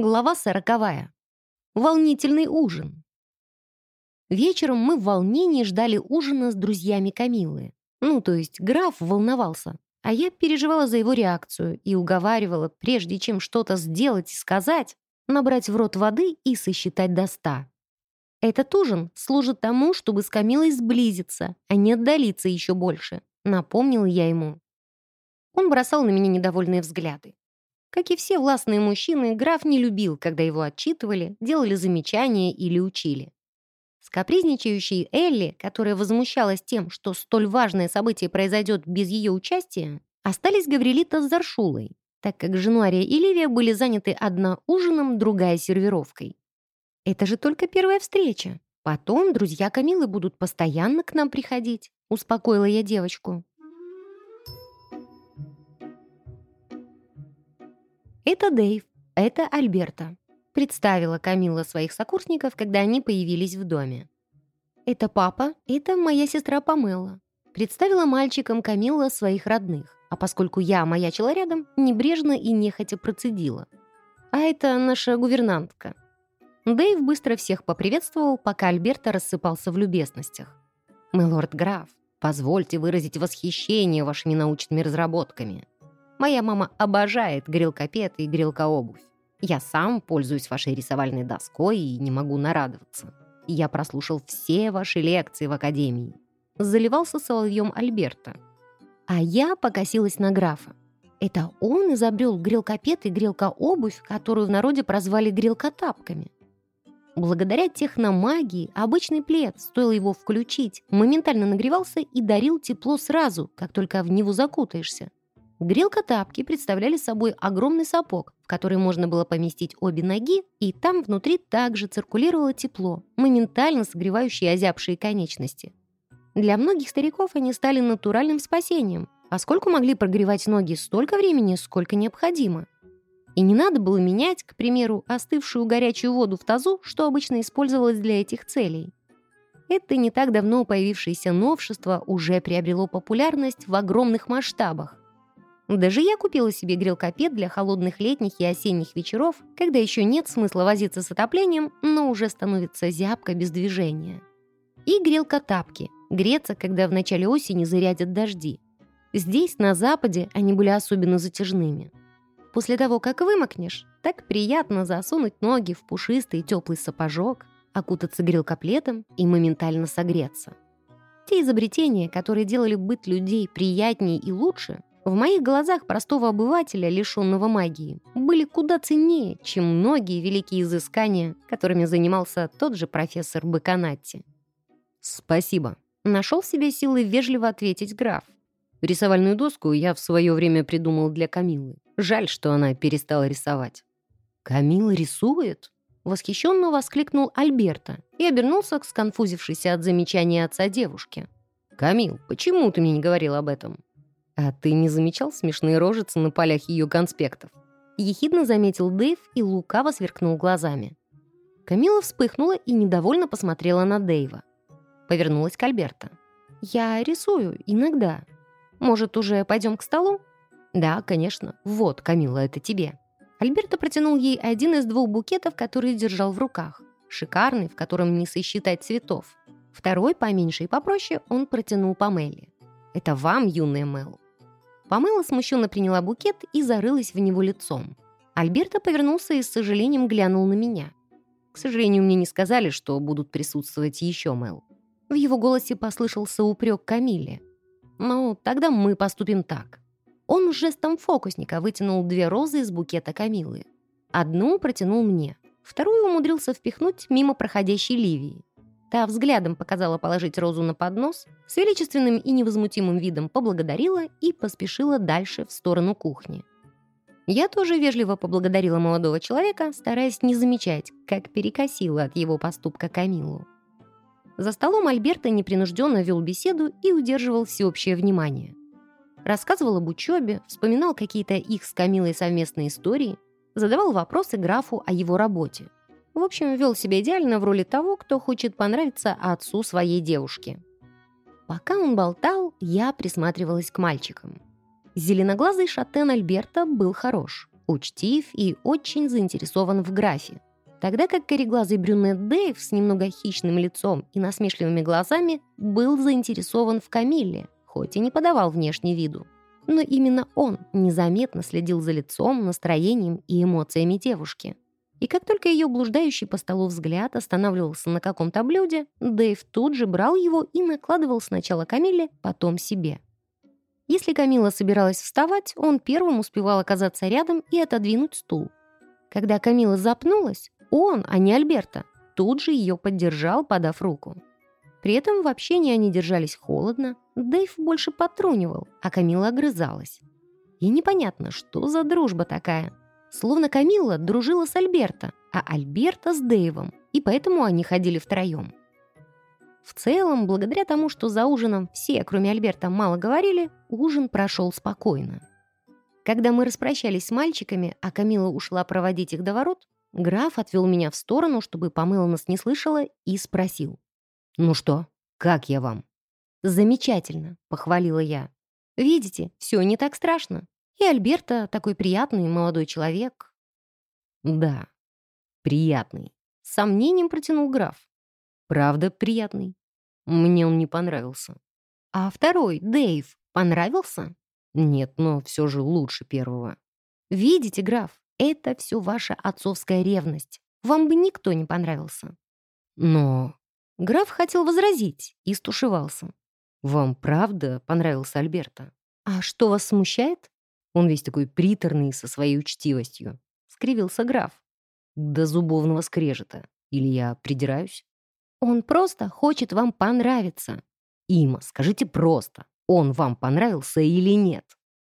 Глава сороковая. Волнительный ужин. Вечером мы в волнении ждали ужина с друзьями Камилы. Ну, то есть граф волновался, а я переживала за его реакцию и уговаривала, прежде чем что-то сделать и сказать, набрать в рот воды и сосчитать до ста. Этот ужин служит тому, чтобы с Камилой сблизиться, а не отдалиться еще больше, напомнила я ему. Он бросал на меня недовольные взгляды. Как и все властные мужчины, граф не любил, когда его отчитывали, делали замечания или учили. С капризничающей Элли, которая возмущалась тем, что столь важное событие произойдет без ее участия, остались Гаврилита с Заршулой, так как Женуария и Ливия были заняты одна ужином, другая сервировкой. Это же только первая встреча. Потом друзья Камилы будут постоянно к нам приходить, успокоила я девочку. «Это Дэйв, это Альберта», — представила Камила своих сокурсников, когда они появились в доме. «Это папа, это моя сестра Памела», — представила мальчикам Камила своих родных, а поскольку я маячила рядом, небрежно и нехотя процедила. «А это наша гувернантка». Дэйв быстро всех поприветствовал, пока Альберта рассыпался в любезностях. «Мы лорд граф, позвольте выразить восхищение вашими научными разработками. Моя мама обожает грилкопед и грилка-обувь. Я сам пользуюсь вашей рисовальной доской и не могу нарадоваться. Я прослушал все ваши лекции в академии. Заливался соловьем Альберта. А я покосилась на графа. Это он изобрел грилкопед и грилка-обувь, которую в народе прозвали грилкотапками. Благодаря техномагии обычный плед, стоило его включить, моментально нагревался и дарил тепло сразу, как только в него закутаешься. Грелка-тапки представляли собой огромный сапог, в который можно было поместить обе ноги, и там внутри также циркулировало тепло, моментально согревающее озябшие конечности. Для многих стариков они стали натуральным спасением, поскольку могли прогревать ноги столько времени, сколько необходимо. И не надо было менять, к примеру, остывшую горячую воду в тазу, что обычно использовалось для этих целей. Это не так давно появившееся новшество уже приобрело популярность в огромных масштабах. Даже я купила себе грелкопед для холодных летних и осенних вечеров, когда еще нет смысла возиться с отоплением, но уже становится зябко без движения. И грелка-тапки, греться, когда в начале осени зарядят дожди. Здесь, на западе, они были особенно затяжными. После того, как вымокнешь, так приятно засунуть ноги в пушистый теплый сапожок, окутаться грелкоплетом и моментально согреться. Те изобретения, которые делали быт людей приятнее и лучше, в моих глазах простого обывателя, лишенного магии, были куда ценнее, чем многие великие изыскания, которыми занимался тот же профессор Баканатти. «Спасибо», — нашел себе силы вежливо ответить граф. Рисовальную доску я в свое время придумал для Камилы. Жаль, что она перестала рисовать. «Камила рисует?» — восхищенно воскликнул Альберта и обернулся к сконфузившейся от замечания отца девушке. «Камил, почему ты мне не говорил об этом?» «А ты не замечал смешные рожицы на полях ее конспектов?» Ехидно заметил Дэйв и лукаво сверкнул глазами. Камила вспыхнула и недовольно посмотрела на Дэйва. Повернулась к Альберто. «Я рисую, иногда. Может, уже пойдем к столу?» «Да, конечно. Вот, Камила, это тебе». Альберто протянул ей один из двух букетов, которые держал в руках. Шикарный, в котором не сосчитать цветов. Второй, поменьше и попроще, он протянул Памеле. «Это вам, юная Мэл. Помыла смущенно приняла букет и зарылась в него лицом. Альберто повернулся и с сожалением глянул на меня. К сожалению, мне не сказали, что будут присутствовать еще Мэл. В его голосе послышался упрек Камиле. «Ну, тогда мы поступим так». Он жестом фокусника вытянул две розы из букета Камилы. Одну протянул мне, вторую умудрился впихнуть мимо проходящей Ливии. Та взглядом показала положить розу на поднос, с величественным и невозмутимым видом поблагодарила и поспешила дальше в сторону кухни. Я тоже вежливо поблагодарила молодого человека, стараясь не замечать, как перекосила от его поступка Камилу. За столом Альберто непринужденно вел беседу и удерживал всеобщее внимание. Рассказывал об учебе, вспоминал какие-то их с Камилой совместные истории, задавал вопросы графу о его работе – в общем, вел себя идеально в роли того, кто хочет понравиться отцу своей девушки. Пока он болтал, я присматривалась к мальчикам. Зеленоглазый шатен Альберта был хорош. учтив и очень заинтересован в графе. Тогда как кореглазый брюнет Дэйв с немного хищным лицом и насмешливыми глазами был заинтересован в Камилле, хоть и не подавал внешний виду. Но именно он незаметно следил за лицом, настроением и эмоциями девушки. И как только ее блуждающий по столу взгляд останавливался на каком-то блюде, Дэйв тут же брал его и накладывал сначала Камилле, потом себе. Если Камила собиралась вставать, он первым успевал оказаться рядом и отодвинуть стул. Когда Камила запнулась, он, а не Альберта, тут же ее поддержал, подав руку. При этом в общении они держались холодно, Дэйв больше потрунивал, а Камила огрызалась. И непонятно, что за дружба такая. Словно Камила дружила с Альберта, а Альберта с Дэйвом, и поэтому они ходили втроем. В целом, благодаря тому, что за ужином все, кроме Альберта, мало говорили, ужин прошел спокойно. Когда мы распрощались с мальчиками, а Камила ушла проводить их до ворот, граф отвел меня в сторону, чтобы Памела нас не слышала, и спросил. «Ну что, как я вам?» «Замечательно», — похвалила я. «Видите, все не так страшно. И Альберта такой приятный молодой человек». «Да, приятный», — с сомнением протянул граф. Правда, приятный. Мне он не понравился. А второй, Дэйв, понравился? Нет, но все же лучше первого. Видите, граф, это все ваша отцовская ревность. Вам бы никто не понравился. Но... Граф хотел возразить и стушевался. «Вам правда понравился Альберта?» «А что вас смущает?» Он весь такой приторный со своей учтивостью. Скривился граф. До зубовного скрежета. Или я придираюсь? Он просто хочет вам понравиться. Има, скажите просто, он вам понравился или нет?»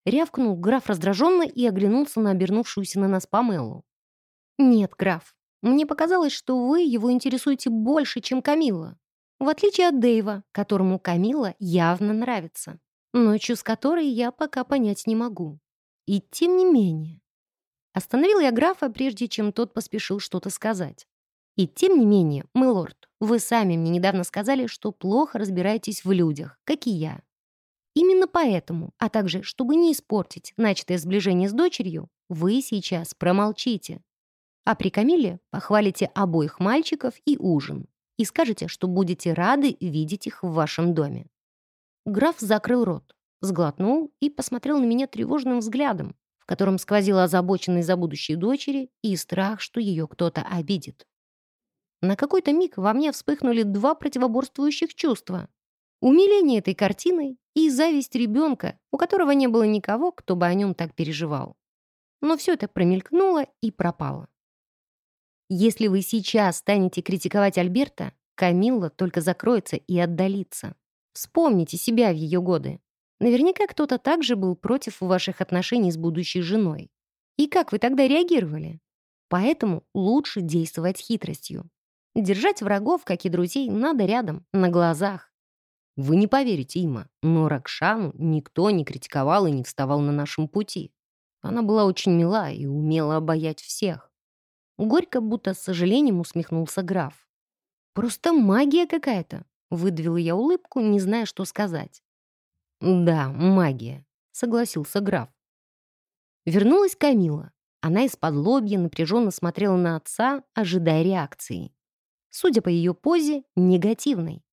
Рявкнул граф раздраженно и оглянулся на обернувшуюся на нас Памелу. «Нет, граф, мне показалось, что вы его интересуете больше, чем Камилла. В отличие от Дэйва, которому Камилла явно нравится, ночью с которой я пока понять не могу. И тем не менее...» Остановил я графа, прежде чем тот поспешил что-то сказать. И тем не менее, милорд, вы сами мне недавно сказали, что плохо разбираетесь в людях, как и я. Именно поэтому, а также, чтобы не испортить начатое сближение с дочерью, вы сейчас промолчите. А при Камиле похвалите обоих мальчиков и ужин. И скажете, что будете рады видеть их в вашем доме. Граф закрыл рот, сглотнул и посмотрел на меня тревожным взглядом, в котором сквозила озабоченность за будущей дочери и страх, что ее кто-то обидит. На какой-то миг во мне вспыхнули два противоборствующих чувства. Умиление этой картиной и зависть ребенка, у которого не было никого, кто бы о нем так переживал. Но все это промелькнуло и пропало. Если вы сейчас станете критиковать Альберта, Камилла только закроется и отдалится. Вспомните себя в ее годы. Наверняка кто-то также был против ваших отношений с будущей женой. И как вы тогда реагировали? Поэтому лучше действовать хитростью. Держать врагов, как и друзей, надо рядом, на глазах. Вы не поверите, Има, но Ракшану никто не критиковал и не вставал на нашем пути. Она была очень мила и умела обаять всех. Горько, будто с сожалением усмехнулся граф. «Просто магия какая-то», — выдавила я улыбку, не зная, что сказать. «Да, магия», — согласился граф. Вернулась Камила. Она из-под лобья напряженно смотрела на отца, ожидая реакции судя по ее позе, негативной.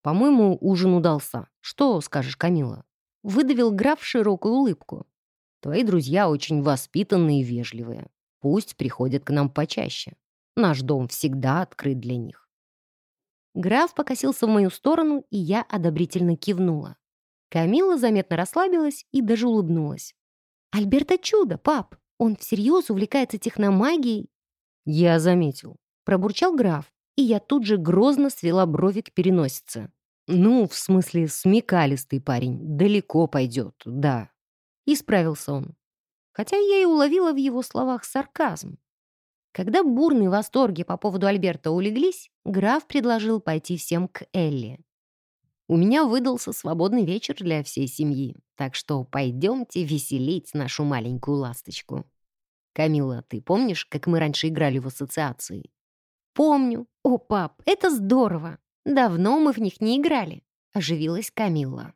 «По-моему, ужин удался. Что скажешь, Камила?» Выдавил граф широкую улыбку. «Твои друзья очень воспитанные и вежливые. Пусть приходят к нам почаще. Наш дом всегда открыт для них». Граф покосился в мою сторону, и я одобрительно кивнула. Камила заметно расслабилась и даже улыбнулась. «Альберта чудо, пап! Он всерьез увлекается техномагией?» «Я заметил. Пробурчал граф, и я тут же грозно свела брови к переносице. «Ну, в смысле, смекалистый парень, далеко пойдет, да». Исправился он. Хотя я и уловила в его словах сарказм. Когда бурные восторги по поводу Альберта улеглись, граф предложил пойти всем к Элли. «У меня выдался свободный вечер для всей семьи, так что пойдемте веселить нашу маленькую ласточку. Камила, ты помнишь, как мы раньше играли в ассоциации? «Помню. О, пап, это здорово. Давно мы в них не играли», — оживилась Камилла.